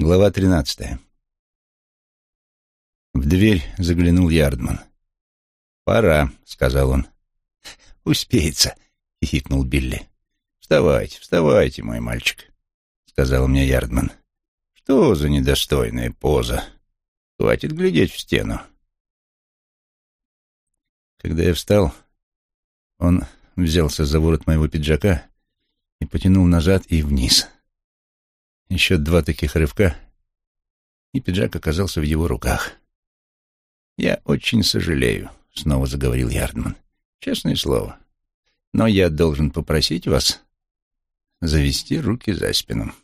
Глава тринадцатая. В дверь заглянул Ярдман. «Пора», — сказал он. «Успеется», — хихикнул Билли. «Вставайте, вставайте, мой мальчик», — сказал мне Ярдман. «Что за недостойная поза? Хватит глядеть в стену». Когда я встал, он взялся за ворот моего пиджака и потянул назад и вниз. Еще два таких рывка, и пиджак оказался в его руках. «Я очень сожалею», — снова заговорил Ярдман. «Честное слово. Но я должен попросить вас завести руки за спину».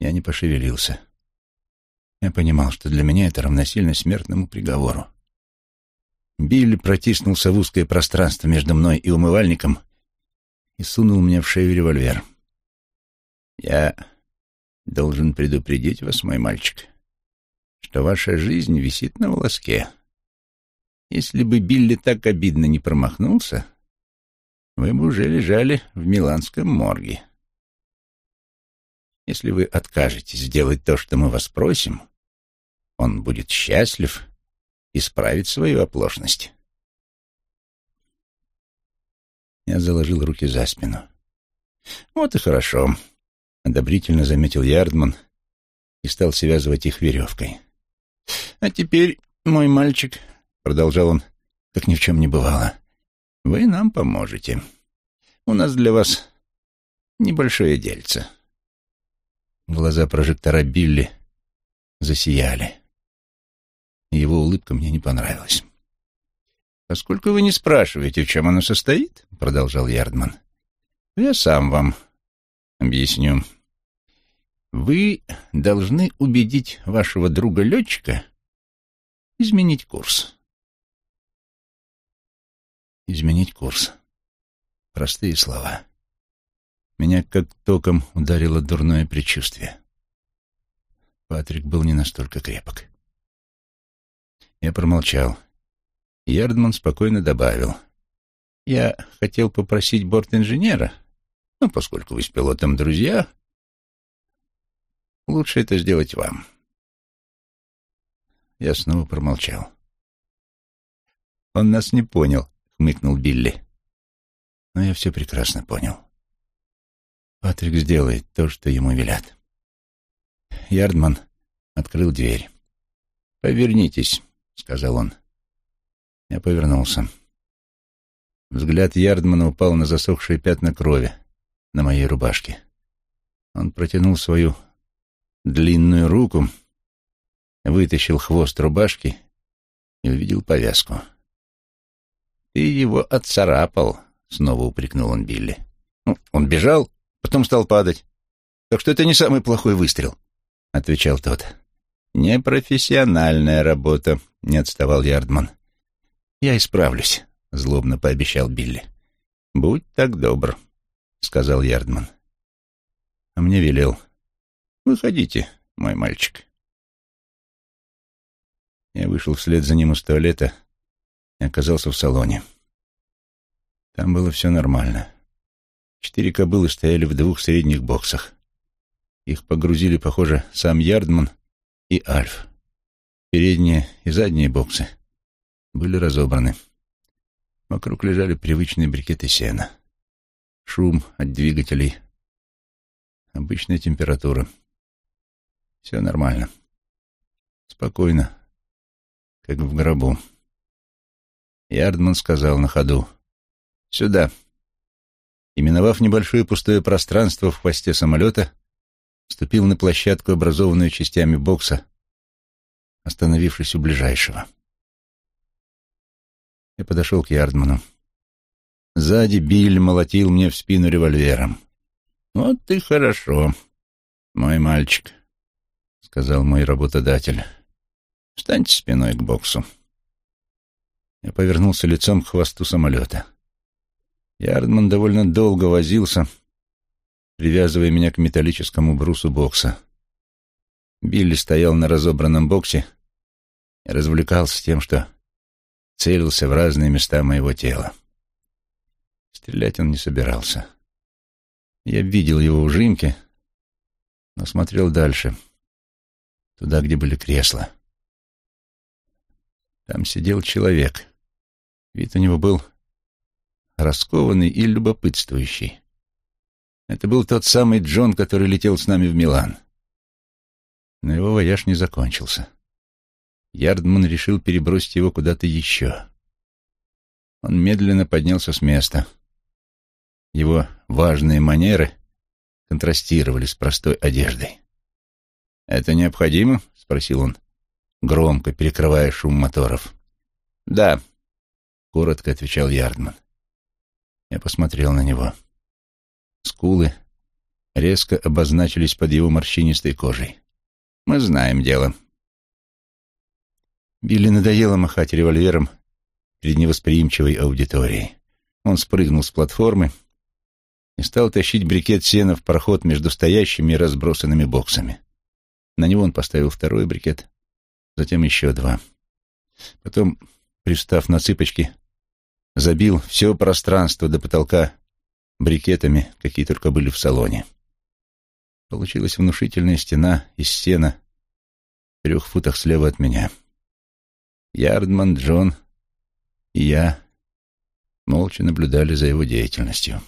Я не пошевелился. Я понимал, что для меня это равносильно смертному приговору. Билли протиснулся в узкое пространство между мной и умывальником и сунул мне в шею револьвер. «Я должен предупредить вас, мой мальчик, что ваша жизнь висит на волоске. Если бы Билли так обидно не промахнулся, вы бы уже лежали в миланском морге. Если вы откажетесь сделать то, что мы вас просим, он будет счастлив исправить свою оплошность. Я заложил руки за спину. «Вот и хорошо», — одобрительно заметил Ярдман и стал связывать их веревкой. «А теперь, мой мальчик», — продолжал он, как ни в чем не бывало, — «вы нам поможете. У нас для вас небольшое дельце». Глаза прожектора Билли засияли. Его улыбка мне не понравилась. «Поскольку вы не спрашиваете, в чем оно состоит», — продолжал Ярдман, — «я сам вам объясню. Вы должны убедить вашего друга-летчика изменить курс». «Изменить курс». Простые слова. Меня как током ударило дурное предчувствие. Патрик был не настолько крепок. Я промолчал. Ярдман спокойно добавил. «Я хотел попросить борт-инженера, но поскольку вы с пилотом друзья, лучше это сделать вам». Я снова промолчал. «Он нас не понял», — хмыкнул Билли. Но я все прекрасно понял. Патрик сделает то, что ему велят. Ярдман открыл дверь. «Повернитесь», — сказал он. Я повернулся. Взгляд Ярдмана упал на засохшие пятна крови на моей рубашке. Он протянул свою длинную руку, вытащил хвост рубашки и увидел повязку. «Ты его отцарапал», — снова упрекнул он Билли. «Ну, «Он бежал, потом стал падать. Так что это не самый плохой выстрел», — отвечал тот. «Непрофессиональная работа», — не отставал Ярдман. «Я исправлюсь», — злобно пообещал Билли. «Будь так добр», — сказал Ярдман. А мне велел. «Выходите, мой мальчик». Я вышел вслед за ним из туалета и оказался в салоне. Там было все нормально. Четыре кобылы стояли в двух средних боксах. Их погрузили, похоже, сам Ярдман и Альф. Передние и задние боксы были разобраны. Вокруг лежали привычные брикеты сена. Шум от двигателей. Обычная температура. Все нормально. Спокойно, как в гробу. Ярдман сказал на ходу. «Сюда». Именовав небольшое пустое пространство в хвосте самолета, ступил на площадку, образованную частями бокса, остановившись у ближайшего. Я подошел к Ярдману. Сзади Биль молотил мне в спину револьвером. «Вот ты хорошо, мой мальчик», — сказал мой работодатель. «Встаньте спиной к боксу». Я повернулся лицом к хвосту самолета. Ярдман довольно долго возился, привязывая меня к металлическому брусу бокса. Билли стоял на разобранном боксе и развлекался тем, что целился в разные места моего тела. Стрелять он не собирался. Я видел его ужимки, но смотрел дальше, туда, где были кресла. Там сидел человек. Вид у него был раскованный и любопытствующий. Это был тот самый Джон, который летел с нами в Милан. Но его вояж не закончился. Ярдман решил перебросить его куда-то еще. Он медленно поднялся с места. Его важные манеры контрастировали с простой одеждой. «Это необходимо?» — спросил он, громко перекрывая шум моторов. «Да», — коротко отвечал Ярдман. Я посмотрел на него. Скулы резко обозначились под его морщинистой кожей. «Мы знаем дело». Билли надоело махать револьвером перед невосприимчивой аудиторией. Он спрыгнул с платформы и стал тащить брикет сена в проход между стоящими и разбросанными боксами. На него он поставил второй брикет, затем еще два. Потом, пристав на цыпочки, забил все пространство до потолка брикетами, какие только были в салоне. Получилась внушительная стена из сена в трех футах слева от меня. Ярдман, Джон и я молча наблюдали за его деятельностью.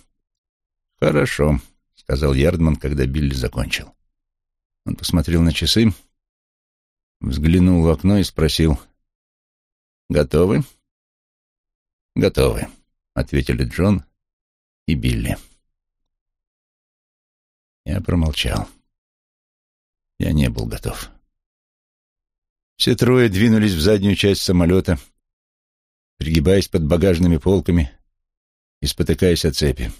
«Хорошо», — сказал Ярдман, когда Билли закончил. Он посмотрел на часы, взглянул в окно и спросил, «Готовы?» «Готовы», — ответили Джон и Билли. Я промолчал. Я не был готов. Все трое двинулись в заднюю часть самолета, пригибаясь под багажными полками и спотыкаясь о цепи.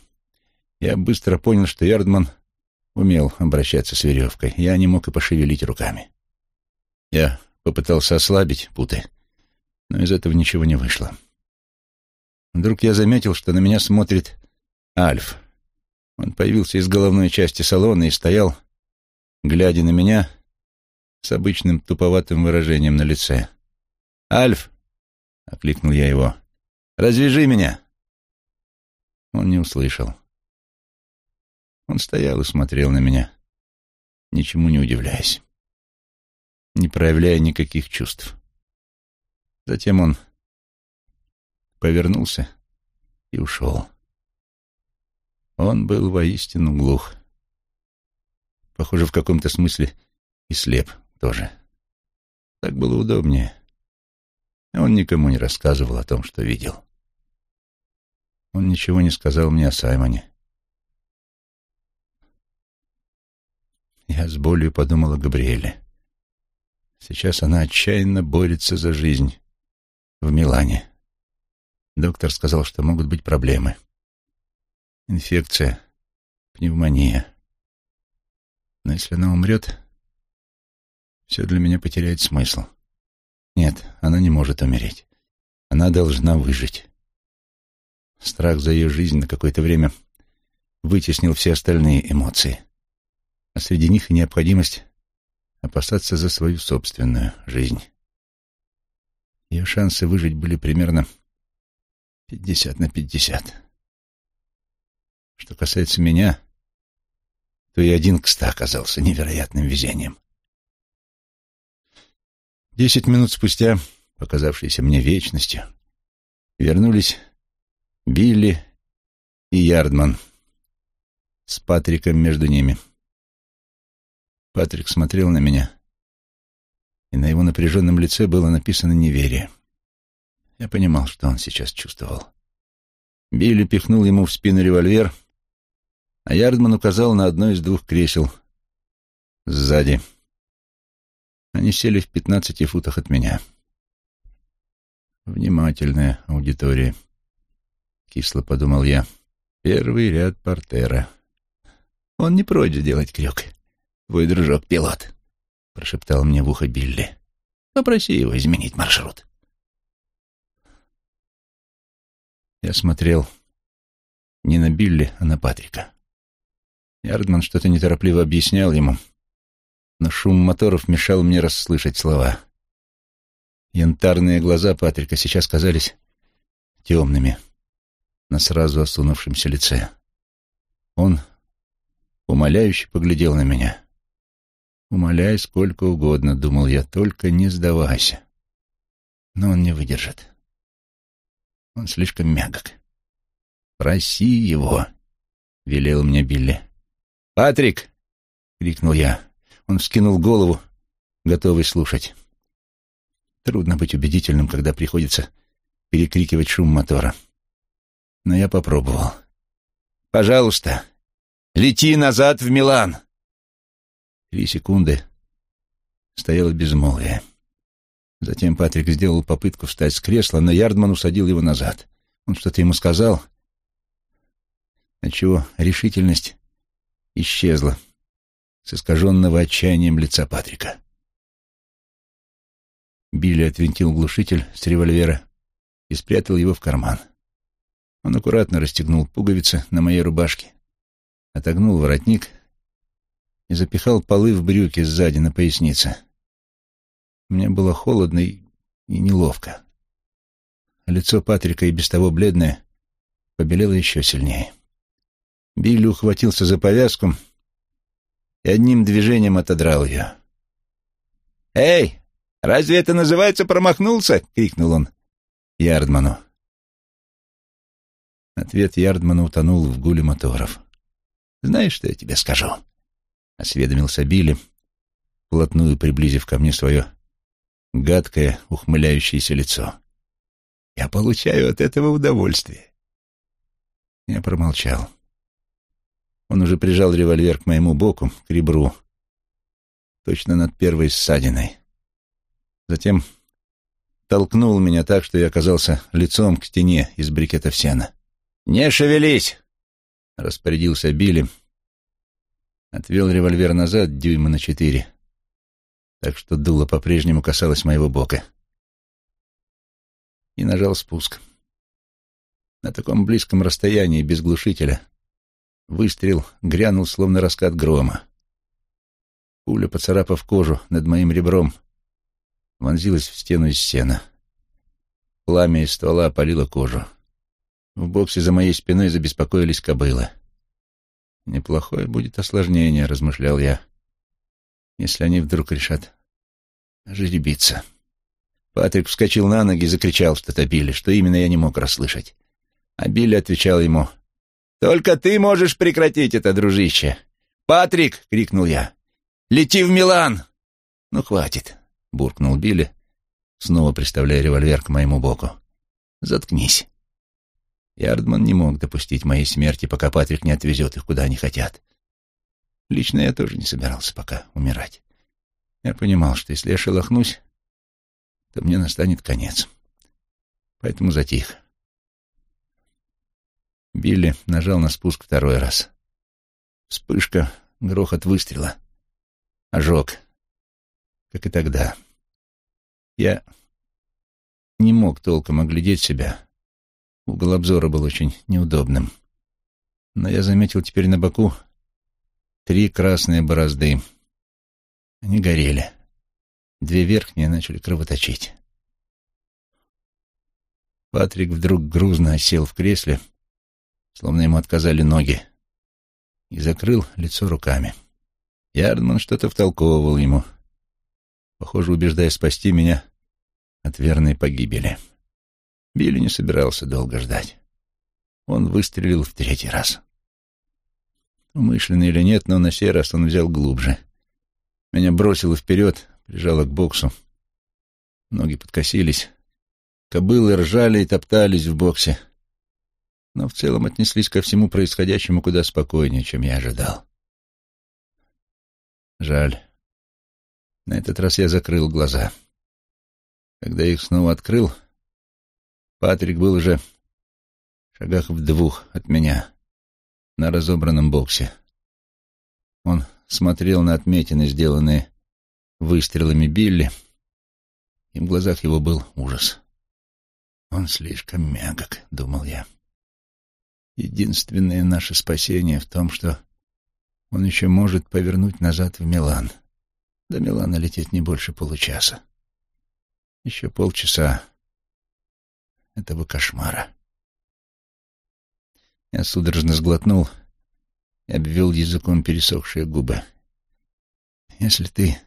Я быстро понял, что Ярдман умел обращаться с веревкой. Я не мог и пошевелить руками. Я попытался ослабить путы, но из этого ничего не вышло. Вдруг я заметил, что на меня смотрит Альф. Он появился из головной части салона и стоял, глядя на меня с обычным туповатым выражением на лице. «Альф!» — окликнул я его. «Развяжи меня!» Он не услышал. Он стоял и смотрел на меня, ничему не удивляясь, не проявляя никаких чувств. Затем он повернулся и ушел. Он был воистину глух. Похоже, в каком-то смысле и слеп тоже. Так было удобнее. Он никому не рассказывал о том, что видел. Он ничего не сказал мне о Саймоне. Я с болью подумал о Габриэле. Сейчас она отчаянно борется за жизнь в Милане. Доктор сказал, что могут быть проблемы. Инфекция, пневмония. Но если она умрет, все для меня потеряет смысл. Нет, она не может умереть. Она должна выжить. Страх за ее жизнь на какое-то время вытеснил все остальные эмоции. А среди них и необходимость опасаться за свою собственную жизнь. Ее шансы выжить были примерно пятьдесят на пятьдесят. Что касается меня, то и один к ста оказался невероятным везением. Десять минут спустя, показавшиеся мне вечностью, вернулись Билли и Ярдман с Патриком между ними. Патрик смотрел на меня, и на его напряженном лице было написано неверие. Я понимал, что он сейчас чувствовал. Билли пихнул ему в спину револьвер, а Ярдман указал на одно из двух кресел сзади. Они сели в пятнадцати футах от меня. Внимательная аудитория. Кисло подумал я. Первый ряд портера. Он не прочь делать крюк. Твой дружок-пилот, — прошептал мне в ухо Билли. Попроси его изменить маршрут. Я смотрел не на Билли, а на Патрика. Ярдман что-то неторопливо объяснял ему — но шум моторов мешал мне расслышать слова. Янтарные глаза Патрика сейчас казались темными на сразу осунувшемся лице. Он умоляюще поглядел на меня, Умоляй сколько угодно, думал я, только не сдавайся. Но он не выдержит. Он слишком мягок. Проси его, велел мне Билли. Патрик! крикнул я. Он вскинул голову, готовый слушать. Трудно быть убедительным, когда приходится перекрикивать шум мотора. Но я попробовал. «Пожалуйста, лети назад в Милан!» Три секунды стояло безмолвие. Затем Патрик сделал попытку встать с кресла, но Ярдман усадил его назад. Он что-то ему сказал, отчего решительность исчезла с искаженного отчаянием лица Патрика. Билли отвинтил глушитель с револьвера и спрятал его в карман. Он аккуратно расстегнул пуговицы на моей рубашке, отогнул воротник и запихал полы в брюки сзади на пояснице. Мне было холодно и, неловко. Лицо Патрика, и без того бледное, побелело еще сильнее. Билли ухватился за повязку и одним движением отодрал ее. «Эй, разве это называется промахнулся?» — крикнул он Ярдману. Ответ Ярдмана утонул в гуле моторов. «Знаешь, что я тебе скажу?» — осведомился Билли, плотную приблизив ко мне свое гадкое, ухмыляющееся лицо. «Я получаю от этого удовольствие». Я промолчал. Он уже прижал револьвер к моему боку, к ребру, точно над первой ссадиной. Затем толкнул меня так, что я оказался лицом к стене из брикетов сена. «Не шевелись!» — распорядился Билли. Отвел револьвер назад дюйма на четыре, так что дуло по-прежнему касалось моего бока. И нажал спуск. На таком близком расстоянии, без глушителя, выстрел грянул, словно раскат грома. Пуля, поцарапав кожу над моим ребром, вонзилась в стену из сена. Пламя из ствола опалило кожу. В боксе за моей спиной забеспокоились кобылы. «Неплохое будет осложнение», — размышлял я, «если они вдруг решат жеребиться». Патрик вскочил на ноги и закричал что-то Билли, что именно я не мог расслышать. А Билли отвечал ему, «Только ты можешь прекратить это, дружище!» «Патрик!» — крикнул я. «Лети в Милан!» «Ну, хватит!» — буркнул Билли, снова приставляя револьвер к моему боку. «Заткнись!» Ярдман не мог допустить моей смерти, пока Патрик не отвезет их, куда они хотят. Лично я тоже не собирался пока умирать. Я понимал, что если я шелохнусь, то мне настанет конец. Поэтому затих. Билли нажал на спуск второй раз. Вспышка, грохот выстрела. Ожог. Как и тогда. Я не мог толком оглядеть себя, Угол обзора был очень неудобным. Но я заметил теперь на боку три красные борозды. Они горели. Две верхние начали кровоточить. Патрик вдруг грузно осел в кресле, словно ему отказали ноги, и закрыл лицо руками. Ярдман что-то втолковывал ему, похоже, убеждая спасти меня от верной погибели. Билли не собирался долго ждать. Он выстрелил в третий раз. Умышленно или нет, но на сей раз он взял глубже. Меня бросило вперед, прижало к боксу. Ноги подкосились. Кобылы ржали и топтались в боксе. Но в целом отнеслись ко всему происходящему куда спокойнее, чем я ожидал. Жаль. На этот раз я закрыл глаза. Когда их снова открыл, Патрик был уже в шагах в двух от меня, на разобранном боксе. Он смотрел на отметины, сделанные выстрелами Билли, и в глазах его был ужас. «Он слишком мягок», — думал я. «Единственное наше спасение в том, что он еще может повернуть назад в Милан. До Милана лететь не больше получаса. Еще полчаса, этого кошмара. Я судорожно сглотнул и обвел языком пересохшие губы. Если ты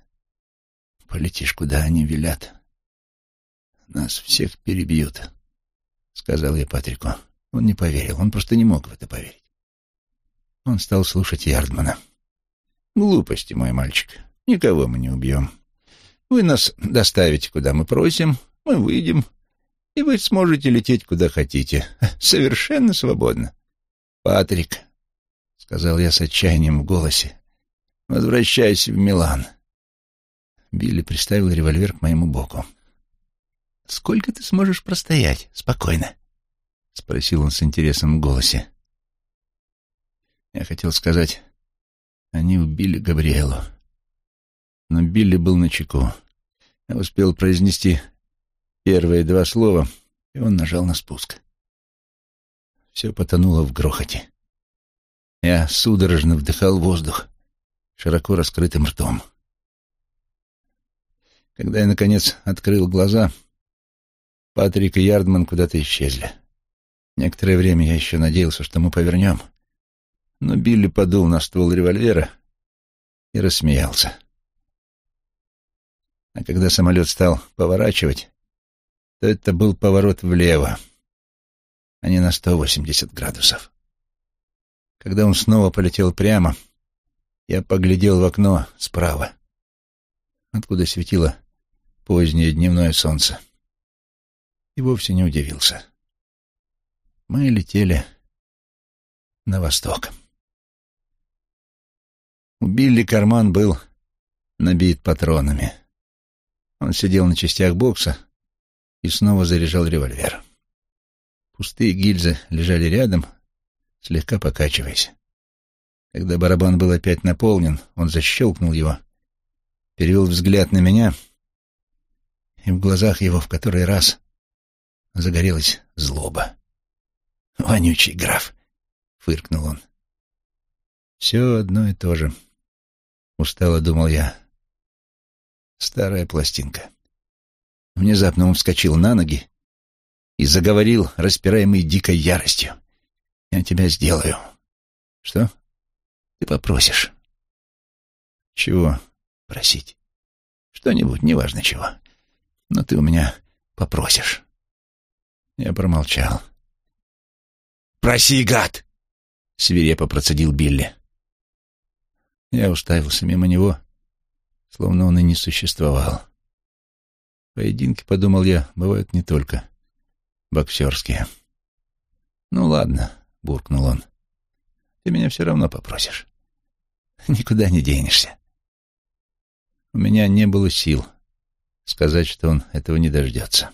полетишь, куда они велят, нас всех перебьют, — сказал я Патрику. Он не поверил, он просто не мог в это поверить. Он стал слушать Ярдмана. «Глупости, мой мальчик. Никого мы не убьем. Вы нас доставите, куда мы просим, мы выйдем, и вы сможете лететь, куда хотите. Совершенно свободно. Патрик, — сказал я с отчаянием в голосе, — возвращайся в Милан. Билли приставил револьвер к моему боку. «Сколько ты сможешь простоять спокойно?» — спросил он с интересом в голосе. Я хотел сказать, они убили Габриэлу. Но Билли был на чеку. Я успел произнести первые два слова, и он нажал на спуск. Все потонуло в грохоте. Я судорожно вдыхал воздух, широко раскрытым ртом. Когда я, наконец, открыл глаза, Патрик и Ярдман куда-то исчезли. Некоторое время я еще надеялся, что мы повернем, но Билли подул на ствол револьвера и рассмеялся. А когда самолет стал поворачивать, то это был поворот влево, а не на 180 градусов. Когда он снова полетел прямо, я поглядел в окно справа, откуда светило позднее дневное солнце и вовсе не удивился. Мы летели на восток. У Билли карман был набит патронами. Он сидел на частях бокса и снова заряжал револьвер. Пустые гильзы лежали рядом, слегка покачиваясь. Когда барабан был опять наполнен, он защелкнул его, перевел взгляд на меня, и в глазах его в который раз загорелась злоба. «Вонючий граф!» — фыркнул он. «Все одно и то же», — устало думал я. «Старая пластинка». Внезапно он вскочил на ноги и заговорил, распираемый дикой яростью. «Я тебя сделаю». «Что?» «Ты попросишь». «Чего просить?» «Что-нибудь, неважно чего. Но ты у меня попросишь». Я промолчал. «Проси, гад!» — свирепо процедил Билли. Я уставился мимо него, словно он и не существовал. Поединки, подумал я, бывают не только боксерские. «Ну ладно», — буркнул он, — «ты меня все равно попросишь. Никуда не денешься». У меня не было сил сказать, что он этого не дождется.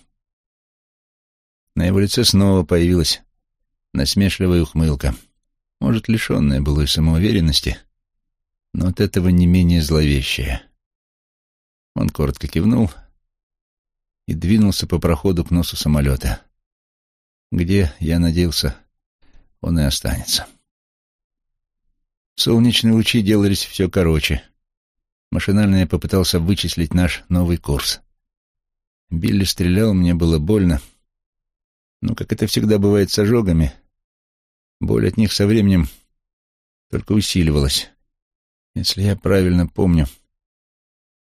На его лице снова появилась насмешливая ухмылка, может, лишенная былой самоуверенности, но от этого не менее зловещая. Он коротко кивнул и двинулся по проходу к носу самолета, где, я надеялся, он и останется. Солнечные лучи делались все короче. Машинально я попытался вычислить наш новый курс. Билли стрелял, мне было больно, но, как это всегда бывает с ожогами, боль от них со временем только усиливалась. Если я правильно помню,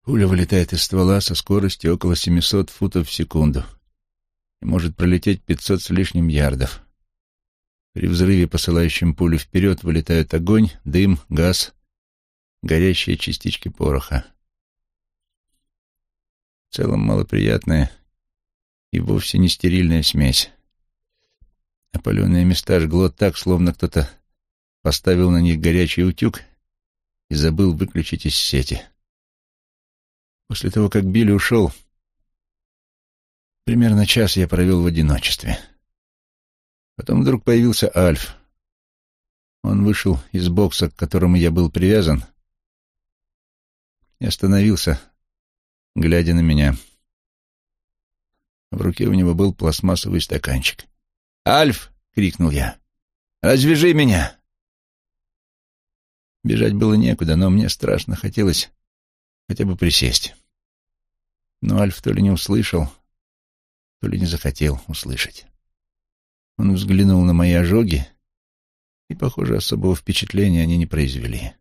пуля вылетает из ствола со скоростью около 700 футов в секунду и может пролететь 500 с лишним ярдов. При взрыве, посылающем пулю вперед, вылетают огонь, дым, газ, горящие частички пороха. В целом малоприятная и вовсе не стерильная смесь. Опаленные места жгло так, словно кто-то поставил на них горячий утюг и забыл выключить из сети. После того, как Билли ушел, примерно час я провел в одиночестве. Потом вдруг появился Альф. Он вышел из бокса, к которому я был привязан, и остановился, глядя на меня. — в руке у него был пластмассовый стаканчик. «Альф!» — крикнул я. «Развяжи меня!» Бежать было некуда, но мне страшно хотелось хотя бы присесть. Но Альф то ли не услышал, то ли не захотел услышать. Он взглянул на мои ожоги, и, похоже, особого впечатления они не произвели.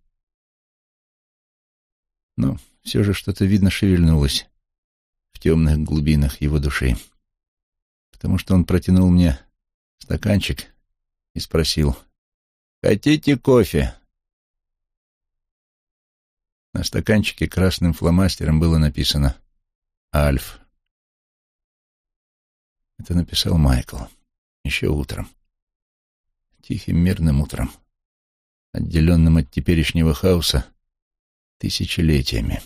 «Ну, все же что-то, видно, шевельнулось темных глубинах его души, потому что он протянул мне стаканчик и спросил, «Хотите кофе?» На стаканчике красным фломастером было написано «Альф». Это написал Майкл еще утром, тихим мирным утром, отделенным от теперешнего хаоса тысячелетиями.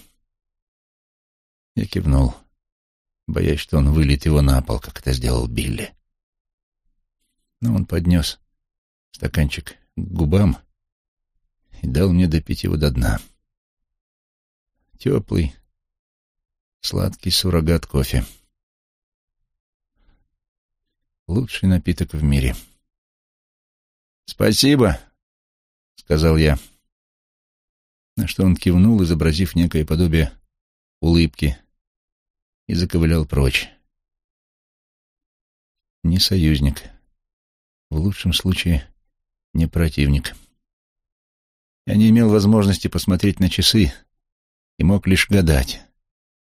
Я кивнул, боясь, что он выльет его на пол, как это сделал Билли. Но он поднес стаканчик к губам и дал мне допить его до дна. Теплый, сладкий суррогат кофе. Лучший напиток в мире. «Спасибо», — сказал я. На что он кивнул, изобразив некое подобие улыбки, и заковылял прочь. Не союзник. В лучшем случае, не противник. Я не имел возможности посмотреть на часы и мог лишь гадать.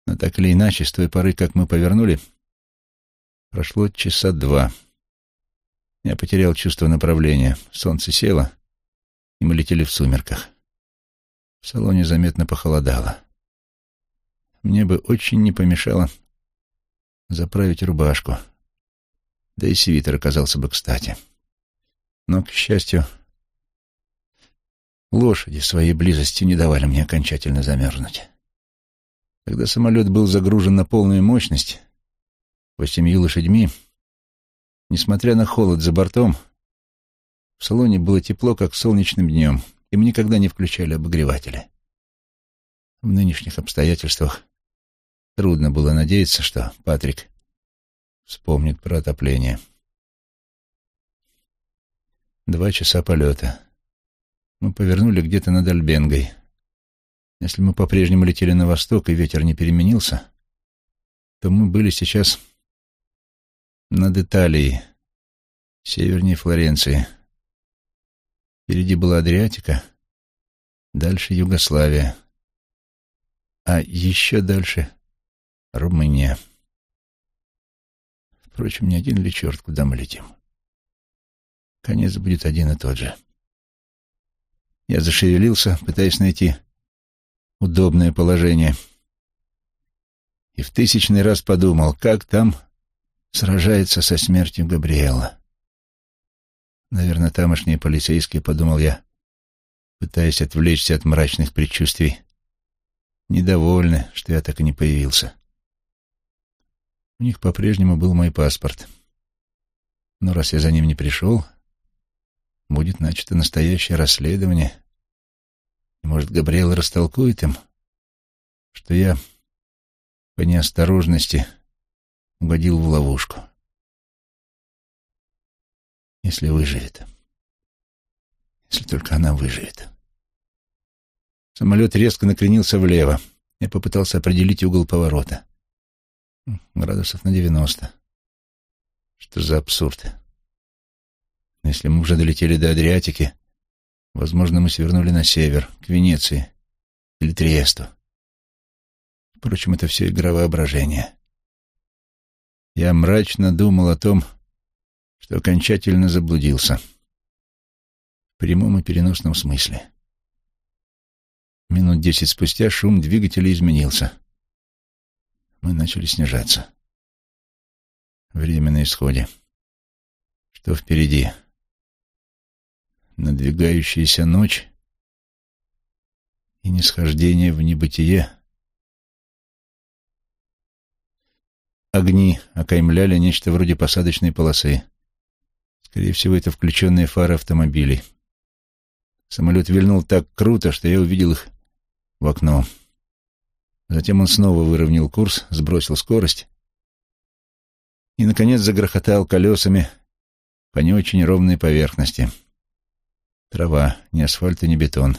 Но так или иначе, с той поры, как мы повернули, прошло часа два. Я потерял чувство направления. Солнце село, и мы летели в сумерках. В салоне заметно похолодало. Мне бы очень не помешало заправить рубашку. Да и свитер оказался бы кстати. Но, к счастью, лошади своей близостью не давали мне окончательно замерзнуть. Когда самолет был загружен на полную мощность, восемью лошадьми, несмотря на холод за бортом, в салоне было тепло, как солнечным днем, и мы никогда не включали обогреватели. В нынешних обстоятельствах трудно было надеяться, что Патрик вспомнит про отопление. Два часа полета. Мы повернули где-то над Альбенгой. Если мы по-прежнему летели на восток, и ветер не переменился, то мы были сейчас над Италией, севернее Флоренции. Впереди была Адриатика, дальше Югославия, а еще дальше Румыния. Впрочем, не один ли черт, куда мы летим? Конец будет один и тот же. Я зашевелился, пытаясь найти удобное положение. И в тысячный раз подумал, как там сражается со смертью Габриэла. Наверное, тамошние полицейские, подумал я, пытаясь отвлечься от мрачных предчувствий, недовольны, что я так и не появился. У них по-прежнему был мой паспорт. Но раз я за ним не пришел, будет начато настоящее расследование. И, может, Габриэл растолкует им, что я по неосторожности угодил в ловушку. Если выживет. Если только она выживет. Самолет резко накренился влево. Я попытался определить угол поворота. Градусов на девяносто. Что за абсурд? Если мы уже долетели до Адриатики, возможно, мы свернули на север, к Венеции или Триесту. Впрочем, это все игра воображения. Я мрачно думал о том, что окончательно заблудился. В прямом и переносном смысле. Минут десять спустя шум двигателя изменился. Мы начали снижаться. Время на исходе. Что впереди? Надвигающаяся ночь и нисхождение в небытие — Огни окаймляли нечто вроде посадочной полосы. Скорее всего, это включенные фары автомобилей. Самолет вильнул так круто, что я увидел их в окно. Затем он снова выровнял курс, сбросил скорость и, наконец, загрохотал колесами по не очень ровной поверхности. Трава, ни асфальт и ни бетон.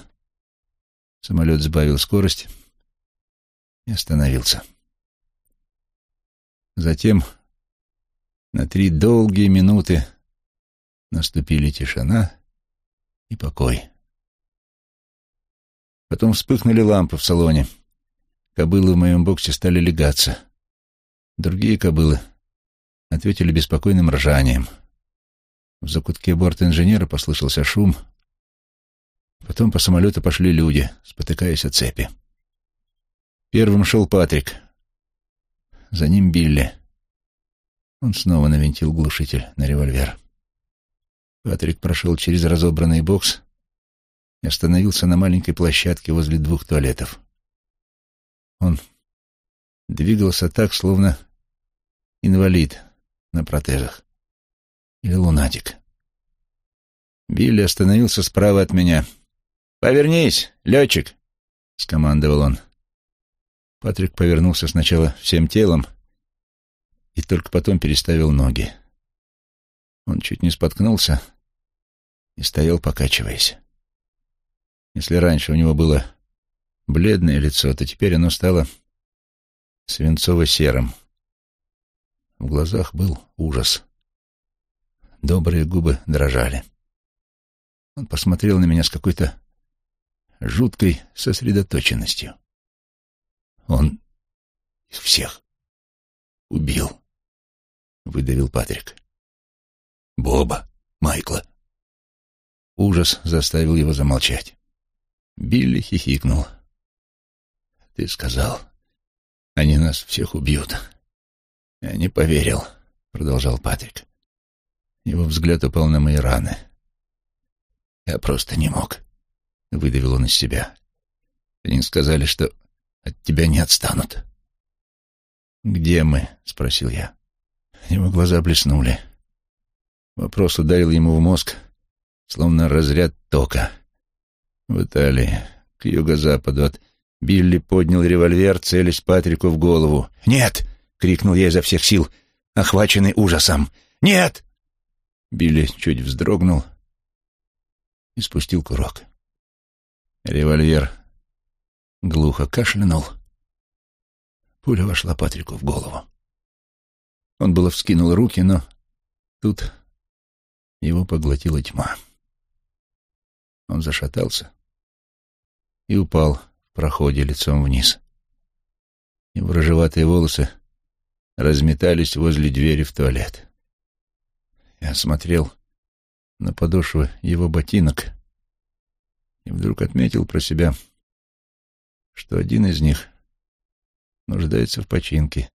Самолет сбавил скорость и остановился. Затем на три долгие минуты наступили тишина и покой. Потом вспыхнули лампы в салоне. Кобылы в моем боксе стали легаться. Другие кобылы ответили беспокойным ржанием. В закутке борт инженера послышался шум. Потом по самолету пошли люди, спотыкаясь о цепи. Первым шел Патрик. За ним Билли. Он снова навинтил глушитель на револьвер. Патрик прошел через разобранный бокс и остановился на маленькой площадке возле двух туалетов. Он двигался так, словно инвалид на протезах или лунатик. Билли остановился справа от меня. «Повернись, летчик!» — скомандовал он. Патрик повернулся сначала всем телом и только потом переставил ноги. Он чуть не споткнулся и стоял, покачиваясь. Если раньше у него было бледное лицо, то теперь оно стало свинцово-серым. В глазах был ужас. Добрые губы дрожали. Он посмотрел на меня с какой-то жуткой сосредоточенностью. Он их всех убил, — выдавил Патрик. Боба, Майкла. Ужас заставил его замолчать. Билли хихикнул. «Ты сказал, они нас всех убьют». «Я не поверил», — продолжал Патрик. Его взгляд упал на мои раны. «Я просто не мог», — выдавил он из себя. «Они сказали, что от тебя не отстанут». «Где мы?» — спросил я. Его глаза блеснули. Вопрос ударил ему в мозг, словно разряд тока. В Италии, к юго-западу от Билли поднял револьвер, целясь Патрику в голову. «Нет!» — крикнул я изо всех сил, охваченный ужасом. «Нет!» Билли чуть вздрогнул и спустил курок. Револьвер глухо кашлянул. Пуля вошла Патрику в голову. Он было вскинул руки, но тут его поглотила тьма. Он зашатался и упал проходе лицом вниз. Его рыжеватые волосы разметались возле двери в туалет. Я смотрел на подошвы его ботинок и вдруг отметил про себя, что один из них нуждается в починке.